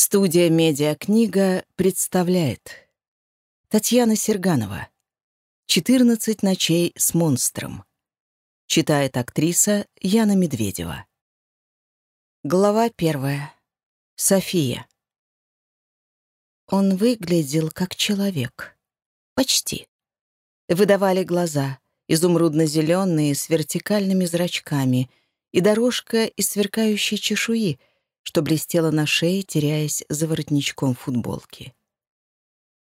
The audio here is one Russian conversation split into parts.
Студия «Медиакнига» представляет Татьяна Серганова «14 ночей с монстром» Читает актриса Яна Медведева Глава первая. София Он выглядел как человек. Почти. Выдавали глаза, изумрудно-зеленые, с вертикальными зрачками, и дорожка из сверкающей чешуи — что блестело на шее, теряясь за воротничком футболки.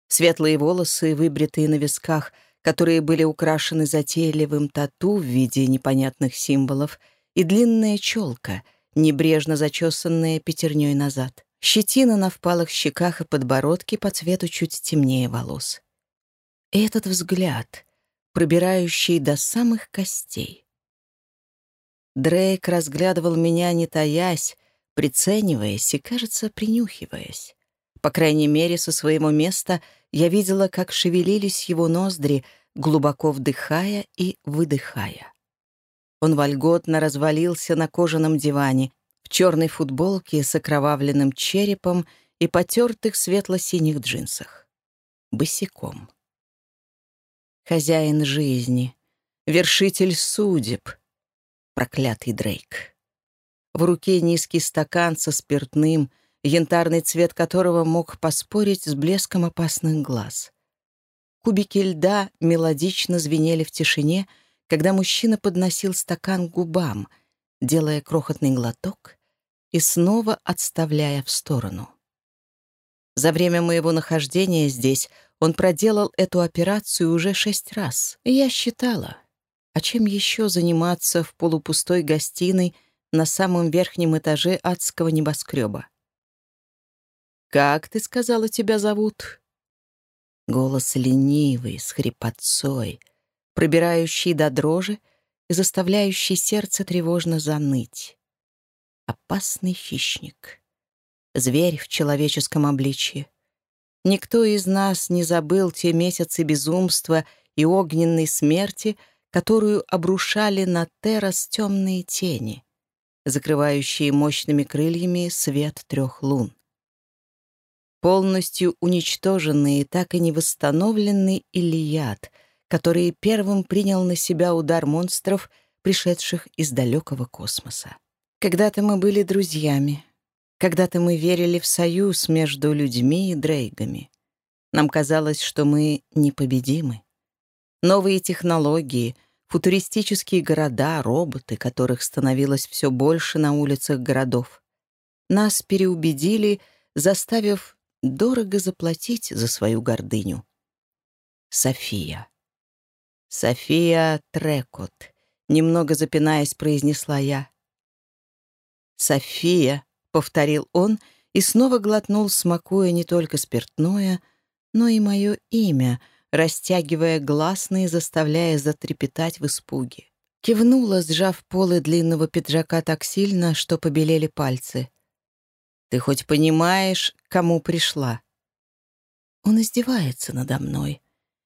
Светлые волосы, выбритые на висках, которые были украшены затейливым тату в виде непонятных символов, и длинная челка, небрежно зачесанная пятерней назад. Щетина на впалых щеках и подбородке по цвету чуть темнее волос. И этот взгляд, пробирающий до самых костей. Дрейк разглядывал меня, не таясь, прицениваясь и, кажется, принюхиваясь. По крайней мере, со своего места я видела, как шевелились его ноздри, глубоко вдыхая и выдыхая. Он вольготно развалился на кожаном диване, в черной футболке с окровавленным черепом и потертых светло-синих джинсах. Босиком. Хозяин жизни, вершитель судеб, проклятый Дрейк. В руке низкий стакан со спиртным, янтарный цвет которого мог поспорить с блеском опасных глаз. Кубики льда мелодично звенели в тишине, когда мужчина подносил стакан к губам, делая крохотный глоток и снова отставляя в сторону. За время моего нахождения здесь он проделал эту операцию уже шесть раз, и я считала, а чем еще заниматься в полупустой гостиной — на самом верхнем этаже адского небоскреба. «Как ты сказала, тебя зовут?» Голос ленивый, с хрипотцой, пробирающий до дрожи и заставляющий сердце тревожно заныть. Опасный хищник. Зверь в человеческом обличье. Никто из нас не забыл те месяцы безумства и огненной смерти, которую обрушали на Террас темные тени закрывающие мощными крыльями свет трех лун. Полностью уничтоженный и так и не восстановленный Илиад, который первым принял на себя удар монстров, пришедших из далекого космоса. Когда-то мы были друзьями. Когда-то мы верили в союз между людьми и дрейгами. Нам казалось, что мы непобедимы. Новые технологии — футуристические города, роботы, которых становилось все больше на улицах городов. Нас переубедили, заставив дорого заплатить за свою гордыню. София. София Трекот, немного запинаясь, произнесла я. «София», — повторил он и снова глотнул, смакуя не только спиртное, но и мое имя — растягивая гласные, заставляя затрепетать в испуге. Кивнула, сжав полы длинного пиджака так сильно, что побелели пальцы. «Ты хоть понимаешь, кому пришла?» Он издевается надо мной,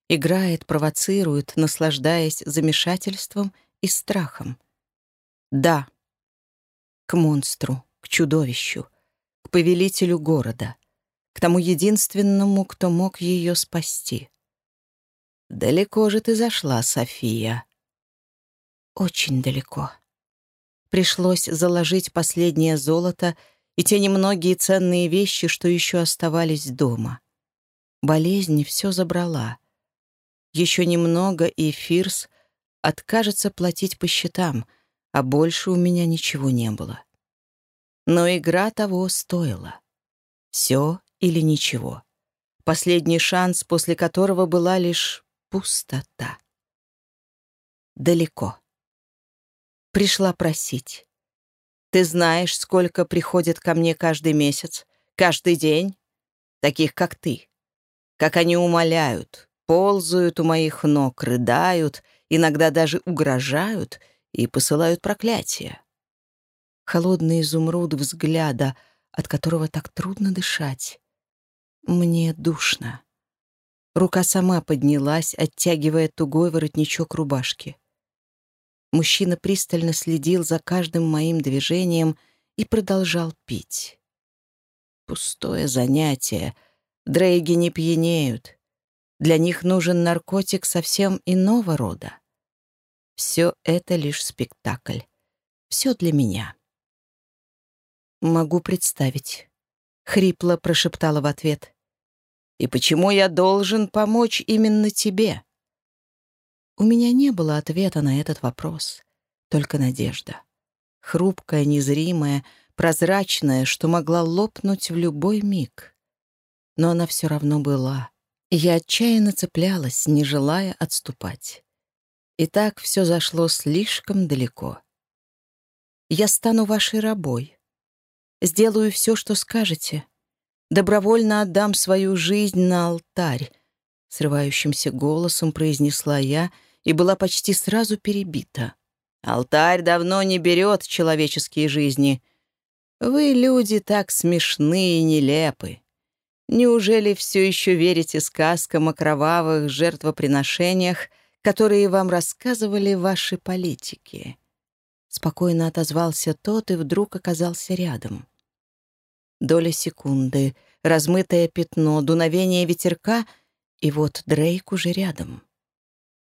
играет, провоцирует, наслаждаясь замешательством и страхом. «Да, к монстру, к чудовищу, к повелителю города, к тому единственному, кто мог ее спасти». «Далеко же ты зашла, София?» «Очень далеко. Пришлось заложить последнее золото и те немногие ценные вещи, что еще оставались дома. Болезнь все забрала. Еще немного, и Фирс откажется платить по счетам, а больше у меня ничего не было. Но игра того стоила. Все или ничего. Последний шанс, после которого была лишь пустота. Далеко. Пришла просить. Ты знаешь, сколько приходит ко мне каждый месяц, каждый день? Таких, как ты. Как они умоляют, ползают у моих ног, рыдают, иногда даже угрожают и посылают проклятия. Холодный изумруд взгляда, от которого так трудно дышать. Мне душно. Рука сама поднялась, оттягивая тугой воротничок рубашки. Мужчина пристально следил за каждым моим движением и продолжал пить. пустое занятие. Дрейги не пьянеют. Для них нужен наркотик совсем иного рода. Все это лишь спектакль. Все для меня. «Могу представить», — хрипло прошептала в ответ. «И почему я должен помочь именно тебе?» У меня не было ответа на этот вопрос, только надежда. Хрупкая, незримая, прозрачная, что могла лопнуть в любой миг. Но она все равно была. Я отчаянно цеплялась, не желая отступать. И так все зашло слишком далеко. «Я стану вашей рабой», Сделаю все, что скажете. Добровольно отдам свою жизнь на алтарь», — срывающимся голосом произнесла я и была почти сразу перебита. «Алтарь давно не берет человеческие жизни. Вы, люди, так смешны и нелепы. Неужели все еще верите сказкам о кровавых жертвоприношениях, которые вам рассказывали ваши политики?» Спокойно отозвался тот и вдруг оказался рядом. Доля секунды, размытое пятно, дуновение ветерка, и вот Дрейк уже рядом.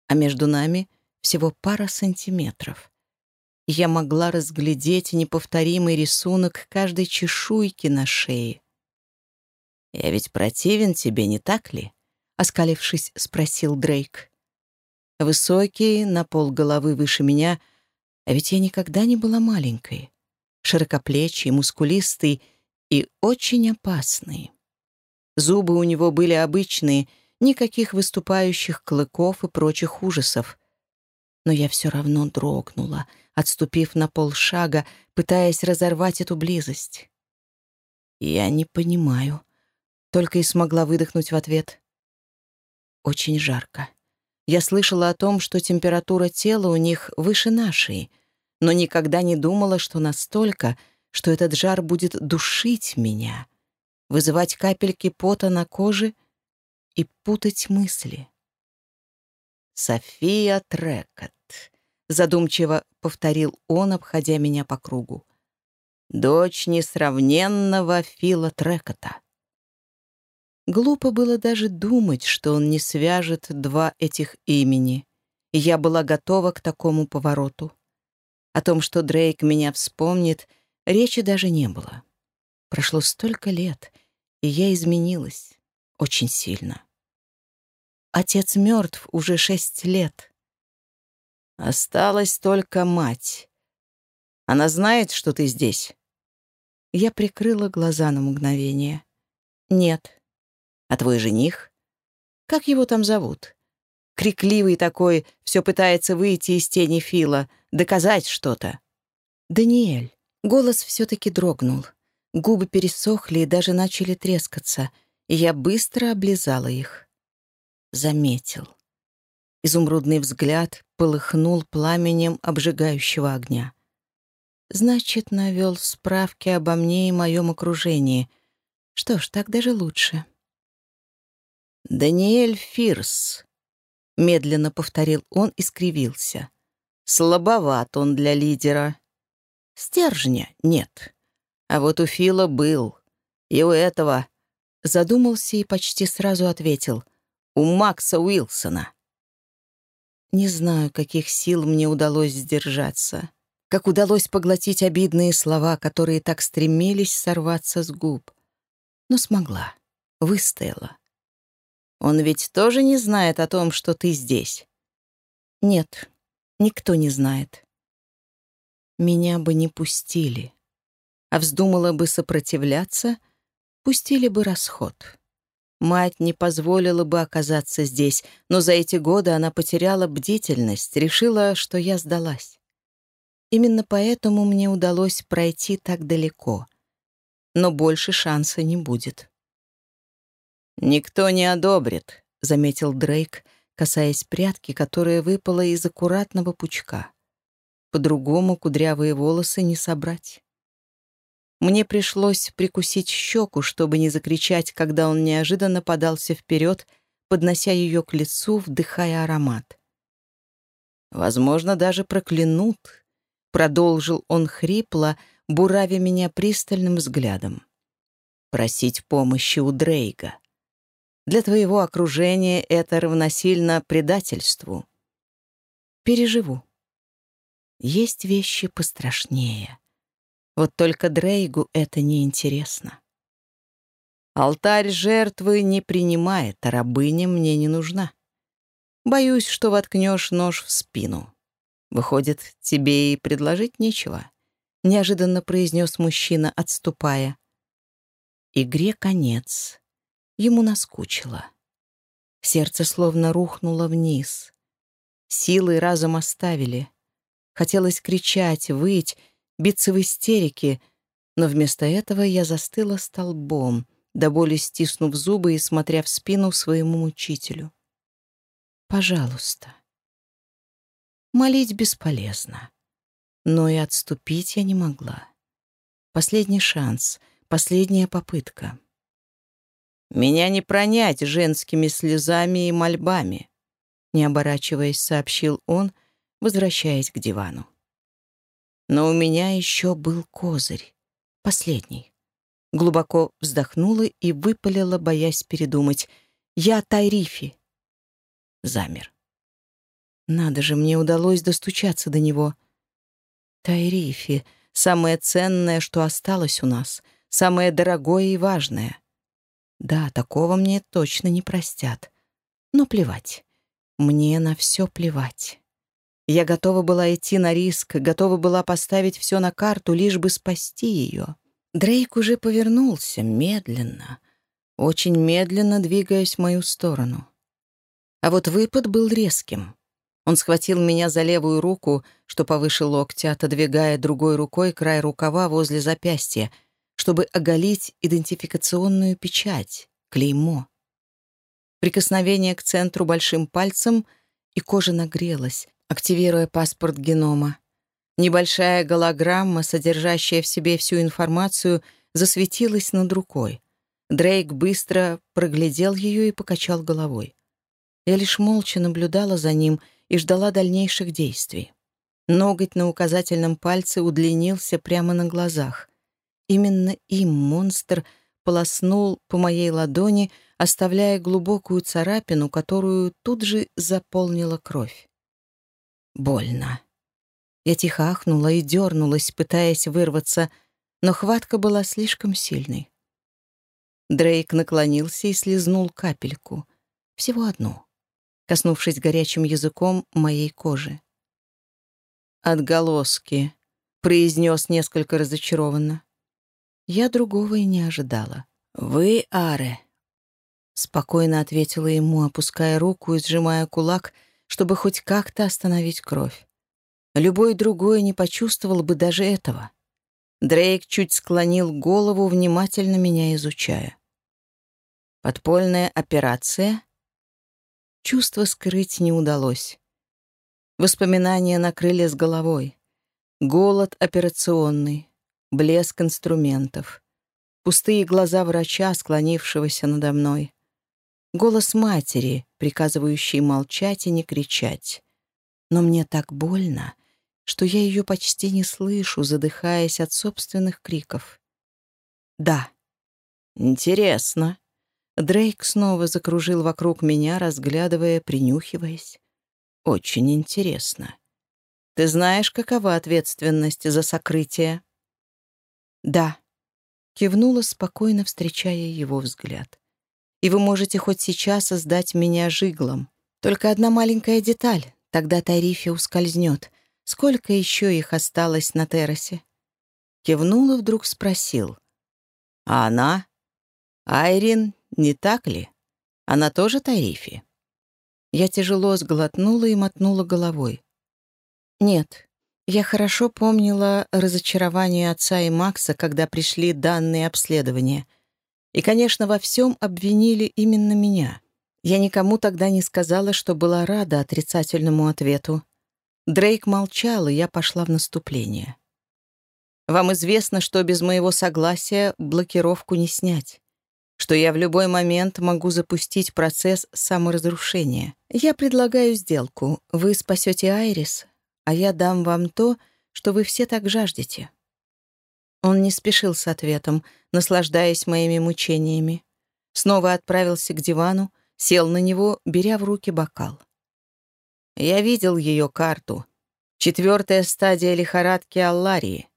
А между нами всего пара сантиметров. Я могла разглядеть неповторимый рисунок каждой чешуйки на шее. «Я ведь противен тебе, не так ли?» — оскалившись, спросил Дрейк. Высокий, на пол головы выше меня, а ведь я никогда не была маленькой. Широкоплечий, мускулистый — и очень опасный. Зубы у него были обычные, никаких выступающих клыков и прочих ужасов. Но я все равно дрогнула, отступив на полшага, пытаясь разорвать эту близость. «Я не понимаю», — только и смогла выдохнуть в ответ. «Очень жарко. Я слышала о том, что температура тела у них выше нашей, но никогда не думала, что настолько — что этот жар будет душить меня, вызывать капельки пота на коже и путать мысли. «София Трекот», — задумчиво повторил он, обходя меня по кругу. «Дочь несравненного Фила Трекота». Глупо было даже думать, что он не свяжет два этих имени, я была готова к такому повороту. О том, что Дрейк меня вспомнит — Речи даже не было. Прошло столько лет, и я изменилась очень сильно. Отец мертв уже шесть лет. Осталась только мать. Она знает, что ты здесь? Я прикрыла глаза на мгновение. Нет. А твой жених? Как его там зовут? Крикливый такой, все пытается выйти из тени Фила, доказать что-то. Даниэль. Голос все-таки дрогнул. Губы пересохли и даже начали трескаться, и я быстро облизала их. Заметил. Изумрудный взгляд полыхнул пламенем обжигающего огня. Значит, навел справки обо мне и моем окружении. Что ж, так даже лучше. «Даниэль Фирс», — медленно повторил он и скривился. «Слабоват он для лидера. Стержня нет. А вот у Фила был. И у этого... Задумался и почти сразу ответил. У Макса Уилсона. Не знаю, каких сил мне удалось сдержаться. Как удалось поглотить обидные слова, которые так стремились сорваться с губ. Но смогла. Выстояла. Он ведь тоже не знает о том, что ты здесь. Нет, никто не знает меня бы не пустили. А вздумала бы сопротивляться, пустили бы расход. Мать не позволила бы оказаться здесь, но за эти годы она потеряла бдительность, решила, что я сдалась. Именно поэтому мне удалось пройти так далеко. Но больше шанса не будет. «Никто не одобрит», — заметил Дрейк, касаясь прядки, которая выпала из аккуратного пучка. По-другому кудрявые волосы не собрать. Мне пришлось прикусить щеку, чтобы не закричать, когда он неожиданно подался вперед, поднося ее к лицу, вдыхая аромат. «Возможно, даже проклянут», — продолжил он хрипло, буравя меня пристальным взглядом. просить помощи у Дрейга. Для твоего окружения это равносильно предательству. Переживу. Есть вещи пострашнее. Вот только Дрейгу это не интересно. Алтарь жертвы не принимает, а рабыня мне не нужна. Боюсь, что воткнешь нож в спину. Выходит, тебе и предложить нечего, — неожиданно произнес мужчина, отступая. Игре конец. Ему наскучило. Сердце словно рухнуло вниз. Силы разом оставили. Хотелось кричать, выть, биться в истерике, но вместо этого я застыла столбом, до боли стиснув зубы и смотря в спину своему мучителю. «Пожалуйста». Молить бесполезно. Но и отступить я не могла. Последний шанс, последняя попытка. «Меня не пронять женскими слезами и мольбами», не оборачиваясь, сообщил он, возвращаясь к дивану. Но у меня еще был козырь, последний. Глубоко вздохнула и выпалила, боясь передумать. «Я Тайрифи!» Замер. Надо же, мне удалось достучаться до него. Тайрифи — самое ценное, что осталось у нас, самое дорогое и важное. Да, такого мне точно не простят. Но плевать. Мне на все плевать. Я готова была идти на риск, готова была поставить все на карту, лишь бы спасти ее. Дрейк уже повернулся, медленно, очень медленно двигаясь в мою сторону. А вот выпад был резким. Он схватил меня за левую руку, что повыше локтя, отодвигая другой рукой край рукава возле запястья, чтобы оголить идентификационную печать, клеймо. Прикосновение к центру большим пальцем, и кожа нагрелась, активируя паспорт генома. Небольшая голограмма, содержащая в себе всю информацию, засветилась над рукой. Дрейк быстро проглядел ее и покачал головой. Я лишь молча наблюдала за ним — и ждала дальнейших действий. Ноготь на указательном пальце удлинился прямо на глазах. Именно им монстр полоснул по моей ладони, оставляя глубокую царапину, которую тут же заполнила кровь. Больно. Я тихо ахнула и дернулась, пытаясь вырваться, но хватка была слишком сильной. Дрейк наклонился и слезнул капельку. Всего одну коснувшись горячим языком моей кожи. «Отголоски», — произнес несколько разочарованно. Я другого и не ожидала. «Вы, Аре», — спокойно ответила ему, опуская руку и сжимая кулак, чтобы хоть как-то остановить кровь. Любой другой не почувствовал бы даже этого. Дрейк чуть склонил голову, внимательно меня изучая. «Подпольная операция?» Чувство скрыть не удалось. Воспоминания накрыли с головой. Голод операционный, блеск инструментов, пустые глаза врача, склонившегося надо мной, голос матери, приказывающий молчать и не кричать. Но мне так больно, что я ее почти не слышу, задыхаясь от собственных криков. «Да». «Интересно», Дрейк снова закружил вокруг меня, разглядывая, принюхиваясь. «Очень интересно. Ты знаешь, какова ответственность за сокрытие?» «Да», — кивнула, спокойно встречая его взгляд. «И вы можете хоть сейчас создать меня жиглом. Только одна маленькая деталь, тогда Тарифе ускользнет. Сколько еще их осталось на террасе?» Кивнул и вдруг спросил. «А она? Айрин не так ли? Она тоже Тарифи?» Я тяжело сглотнула и мотнула головой. «Нет, я хорошо помнила разочарование отца и Макса, когда пришли данные обследования. И, конечно, во всем обвинили именно меня. Я никому тогда не сказала, что была рада отрицательному ответу. Дрейк молчал, и я пошла в наступление. «Вам известно, что без моего согласия блокировку не снять что я в любой момент могу запустить процесс саморазрушения. Я предлагаю сделку. Вы спасете Айрис, а я дам вам то, что вы все так жаждете». Он не спешил с ответом, наслаждаясь моими мучениями. Снова отправился к дивану, сел на него, беря в руки бокал. Я видел ее карту. Четвертая стадия лихорадки Алларии.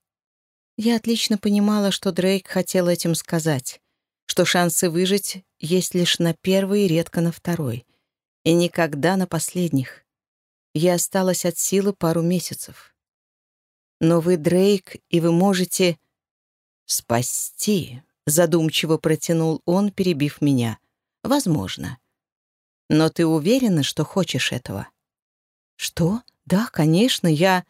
Я отлично понимала, что Дрейк хотел этим сказать, что шансы выжить есть лишь на первый и редко на второй, и никогда на последних. Я осталась от силы пару месяцев. Но вы Дрейк, и вы можете... «Спасти», — задумчиво протянул он, перебив меня. «Возможно. Но ты уверена, что хочешь этого?» «Что? Да, конечно, я...»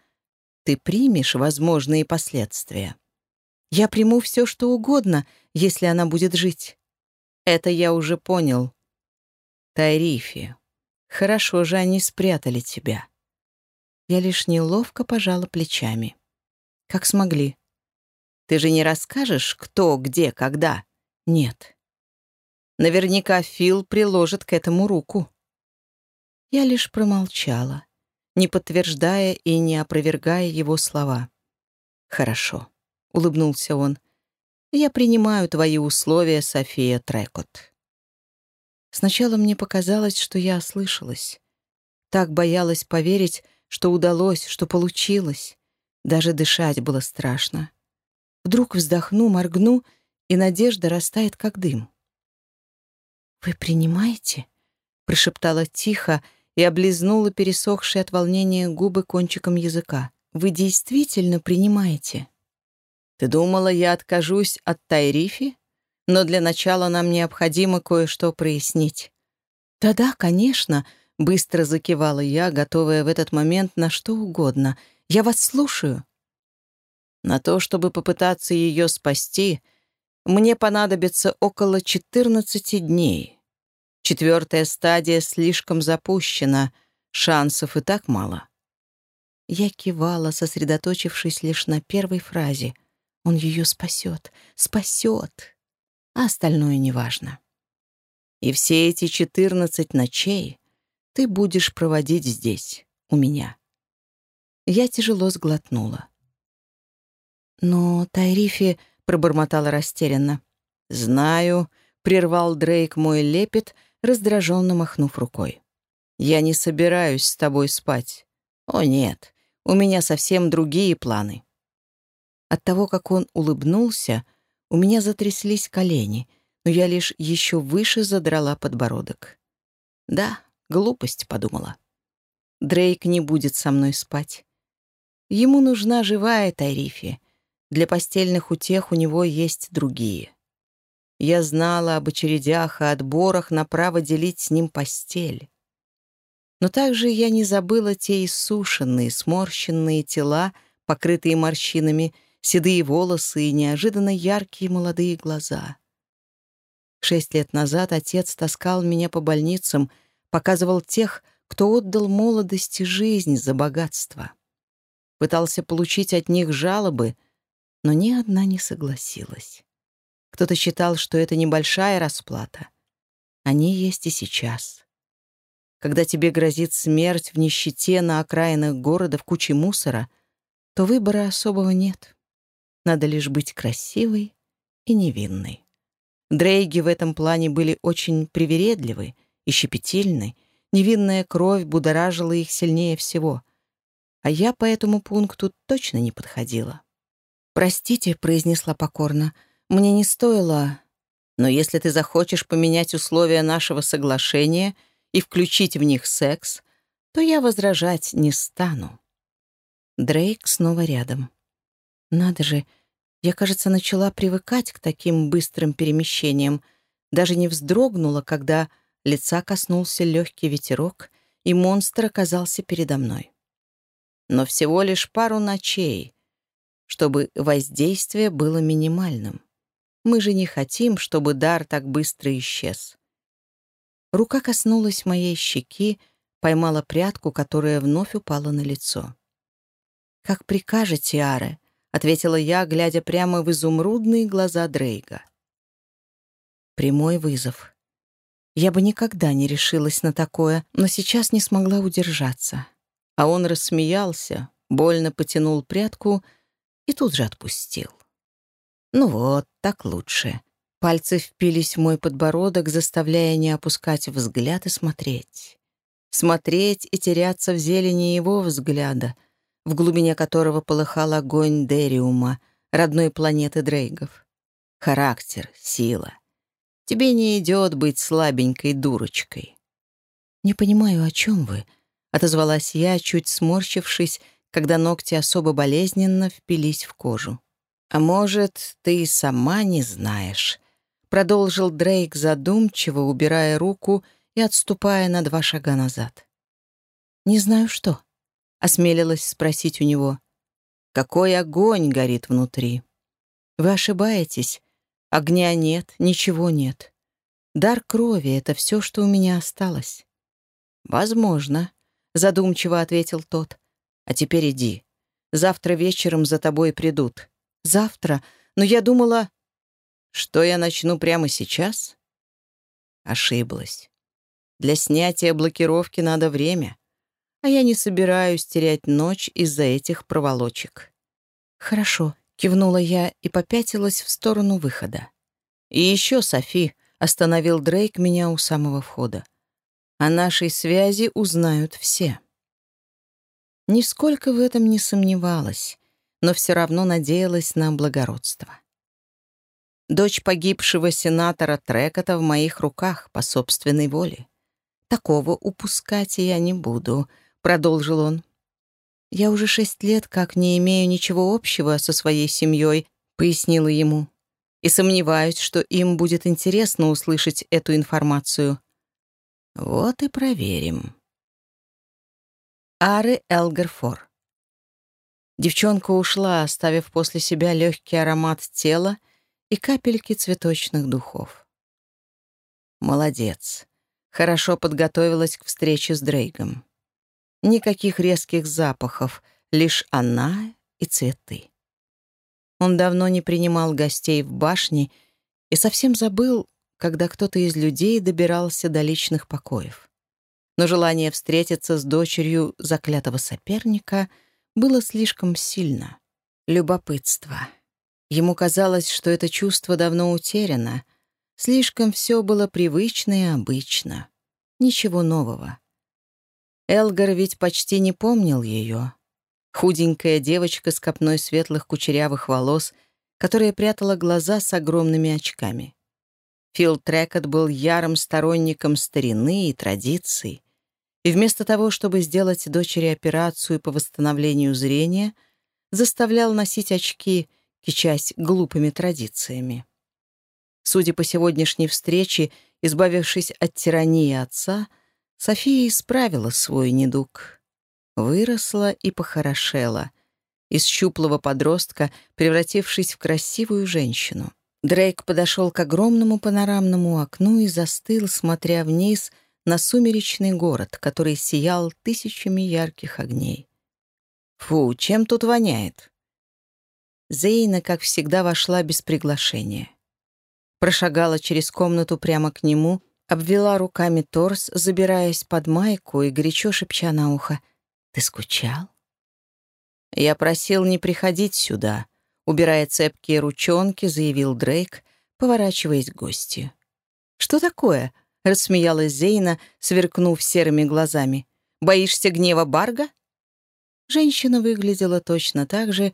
«Ты примешь возможные последствия. Я приму все, что угодно, если она будет жить. Это я уже понял. Тайрифи, хорошо же они спрятали тебя». Я лишь неловко пожала плечами. Как смогли. Ты же не расскажешь, кто, где, когда? Нет. Наверняка Фил приложит к этому руку. Я лишь промолчала, не подтверждая и не опровергая его слова. «Хорошо», — улыбнулся он. «Я принимаю твои условия, София Трекот». Сначала мне показалось, что я ослышалась. Так боялась поверить, что удалось, что получилось. Даже дышать было страшно. Вдруг вздохну, моргну, и надежда растает, как дым. «Вы принимаете?» — прошептала тихо и облизнула пересохшие от волнения губы кончиком языка. «Вы действительно принимаете?» «Ты думала, я откажусь от Тайрифи? Но для начала нам необходимо кое-что прояснить». «Да-да, конечно», — быстро закивала я, готовая в этот момент на что угодно. «Я вас слушаю». На то, чтобы попытаться ее спасти, мне понадобится около 14 дней. Четвертая стадия слишком запущена, шансов и так мало. Я кивала, сосредоточившись лишь на первой фразе. Он ее спасет, спасет, а остальное неважно. И все эти 14 ночей ты будешь проводить здесь, у меня. Я тяжело сглотнула. «Но Тайрифи...» — пробормотала растерянно. «Знаю», — прервал Дрейк мой лепет, раздраженно махнув рукой. «Я не собираюсь с тобой спать. О, нет, у меня совсем другие планы». От того, как он улыбнулся, у меня затряслись колени, но я лишь еще выше задрала подбородок. «Да, глупость», — подумала. Дрейк не будет со мной спать. Ему нужна живая Тайрифи, для постельных утех у него есть другие. Я знала об очередях и отборах на право делить с ним постель. Но также я не забыла те иссушенные, сморщенные тела, покрытые морщинами, седые волосы и неожиданно яркие молодые глаза. Шесть лет назад отец таскал меня по больницам, показывал тех, кто отдал молодости жизнь за богатство. Пытался получить от них жалобы — но ни одна не согласилась. Кто-то считал, что это небольшая расплата. Они есть и сейчас. Когда тебе грозит смерть в нищете на окраинах города в куче мусора, то выбора особого нет. Надо лишь быть красивой и невинной. Дрейги в этом плане были очень привередливы и щепетильны, невинная кровь будоражила их сильнее всего. А я по этому пункту точно не подходила. «Простите», — произнесла покорно, — «мне не стоило...» «Но если ты захочешь поменять условия нашего соглашения и включить в них секс, то я возражать не стану». Дрейк снова рядом. «Надо же, я, кажется, начала привыкать к таким быстрым перемещениям, даже не вздрогнула, когда лица коснулся легкий ветерок, и монстр оказался передо мной. Но всего лишь пару ночей — чтобы воздействие было минимальным. Мы же не хотим, чтобы дар так быстро исчез. Рука коснулась моей щеки, поймала прядку, которая вновь упала на лицо. «Как прикажете, Аре», — ответила я, глядя прямо в изумрудные глаза Дрейга. Прямой вызов. Я бы никогда не решилась на такое, но сейчас не смогла удержаться. А он рассмеялся, больно потянул прядку — и тут же отпустил. Ну вот, так лучше. Пальцы впились в мой подбородок, заставляя не опускать взгляд и смотреть. Смотреть и теряться в зелени его взгляда, в глубине которого полыхал огонь Дериума, родной планеты Дрейгов. Характер, сила. Тебе не идет быть слабенькой дурочкой. «Не понимаю, о чем вы?» — отозвалась я, чуть сморщившись, когда ногти особо болезненно впились в кожу. «А может, ты и сама не знаешь?» — продолжил Дрейк задумчиво, убирая руку и отступая на два шага назад. «Не знаю что», — осмелилась спросить у него. «Какой огонь горит внутри?» «Вы ошибаетесь. Огня нет, ничего нет. Дар крови — это все, что у меня осталось». «Возможно», — задумчиво ответил тот. «А теперь иди. Завтра вечером за тобой придут. Завтра? Но я думала...» «Что я начну прямо сейчас?» Ошиблась. Для снятия блокировки надо время, а я не собираюсь терять ночь из-за этих проволочек. «Хорошо», — кивнула я и попятилась в сторону выхода. «И еще, Софи», — остановил Дрейк меня у самого входа. О нашей связи узнают все. Нисколько в этом не сомневалась, но все равно надеялась на благородство. Дочь погибшего сенатора Трекота в моих руках по собственной воле. Такого упускать я не буду, — продолжил он. «Я уже шесть лет как не имею ничего общего со своей семьей», — пояснила ему. «И сомневаюсь, что им будет интересно услышать эту информацию. Вот и проверим. Ары Элгерфор. Девчонка ушла, оставив после себя легкий аромат тела и капельки цветочных духов. Молодец. Хорошо подготовилась к встрече с Дрейгом. Никаких резких запахов, лишь она и цветы. Он давно не принимал гостей в башне и совсем забыл, когда кто-то из людей добирался до личных покоев. Но желание встретиться с дочерью заклятого соперника было слишком сильно. Любопытство. Ему казалось, что это чувство давно утеряно. Слишком все было привычно и обычно. Ничего нового. Элгар ведь почти не помнил ее. Худенькая девочка с копной светлых кучерявых волос, которая прятала глаза с огромными очками. Фил Трекот был ярым сторонником старины и традиций, и вместо того, чтобы сделать дочери операцию по восстановлению зрения, заставлял носить очки, кичась глупыми традициями. Судя по сегодняшней встрече, избавившись от тирании отца, София исправила свой недуг. Выросла и похорошела, из щуплого подростка, превратившись в красивую женщину. Дрейк подошел к огромному панорамному окну и застыл, смотря вниз на сумеречный город, который сиял тысячами ярких огней. «Фу, чем тут воняет?» Зейна, как всегда, вошла без приглашения. Прошагала через комнату прямо к нему, обвела руками торс, забираясь под майку и горячо шепча на ухо. «Ты скучал?» «Я просил не приходить сюда», Убирая цепкие ручонки, заявил Дрейк, поворачиваясь к гостю. «Что такое?» — рассмеялась Зейна, сверкнув серыми глазами. «Боишься гнева Барга?» Женщина выглядела точно так же,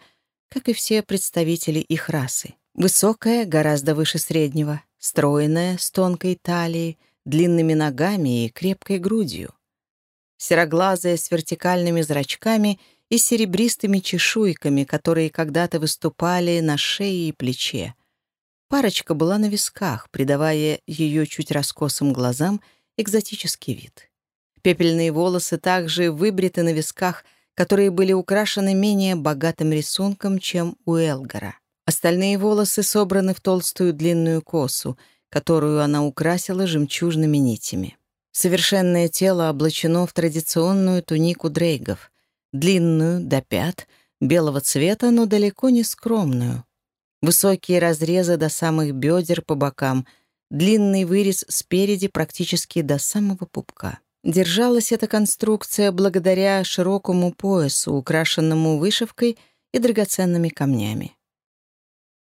как и все представители их расы. Высокая, гораздо выше среднего, стройная, с тонкой талией, длинными ногами и крепкой грудью. Сероглазая, с вертикальными зрачками — и серебристыми чешуйками, которые когда-то выступали на шее и плече. Парочка была на висках, придавая ее чуть раскосым глазам экзотический вид. Пепельные волосы также выбриты на висках, которые были украшены менее богатым рисунком, чем у Элгара. Остальные волосы собраны в толстую длинную косу, которую она украсила жемчужными нитями. Совершенное тело облачено в традиционную тунику дрейгов, длинную, до пят, белого цвета, но далеко не скромную. Высокие разрезы до самых бедер по бокам, длинный вырез спереди практически до самого пупка. Держалась эта конструкция благодаря широкому поясу, украшенному вышивкой и драгоценными камнями.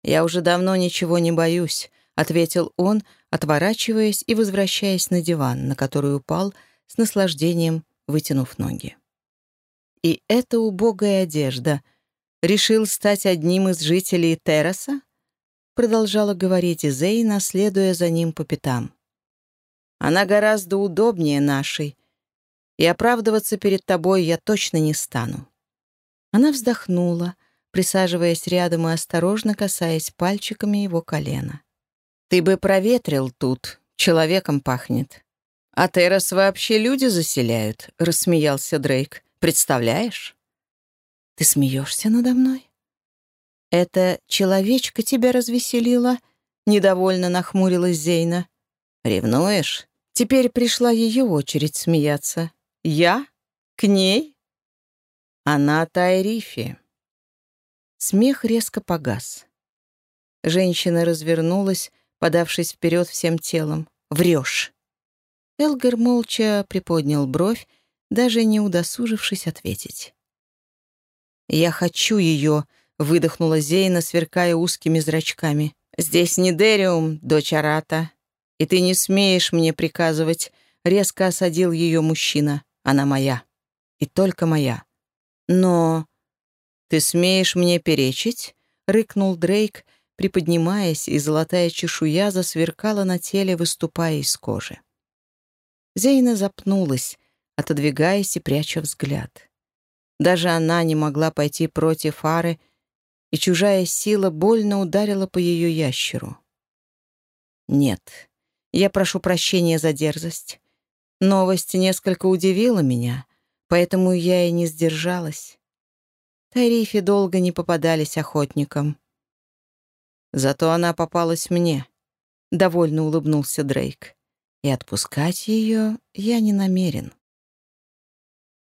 «Я уже давно ничего не боюсь», — ответил он, отворачиваясь и возвращаясь на диван, на который упал с наслаждением, вытянув ноги. И эта убогая одежда решил стать одним из жителей терраса? Продолжала говорить Зейна, следуя за ним по пятам. Она гораздо удобнее нашей, и оправдываться перед тобой я точно не стану. Она вздохнула, присаживаясь рядом и осторожно касаясь пальчиками его колена. «Ты бы проветрил тут, человеком пахнет». «А террас вообще люди заселяют», — рассмеялся Дрейк. «Представляешь?» «Ты смеешься надо мной?» «Это человечка тебя развеселила?» — недовольно нахмурилась Зейна. «Ревнуешь?» Теперь пришла ее очередь смеяться. «Я? К ней?» «Она Тайрифи». Смех резко погас. Женщина развернулась, подавшись вперед всем телом. «Врешь!» Элгар молча приподнял бровь, даже не удосужившись ответить. «Я хочу ее», — выдохнула Зейна, сверкая узкими зрачками. «Здесь не Дериум, дочь Арата, и ты не смеешь мне приказывать», — резко осадил ее мужчина. «Она моя. И только моя. Но...» «Ты смеешь мне перечить?» — рыкнул Дрейк, приподнимаясь, и золотая чешуя засверкала на теле, выступая из кожи. Зейна запнулась, отодвигаясь и пряча взгляд. Даже она не могла пойти против Ары, и чужая сила больно ударила по ее ящеру. «Нет, я прошу прощения за дерзость. Новость несколько удивила меня, поэтому я и не сдержалась. Тарифи долго не попадались охотникам. Зато она попалась мне», — довольно улыбнулся Дрейк и отпускать ее я не намерен.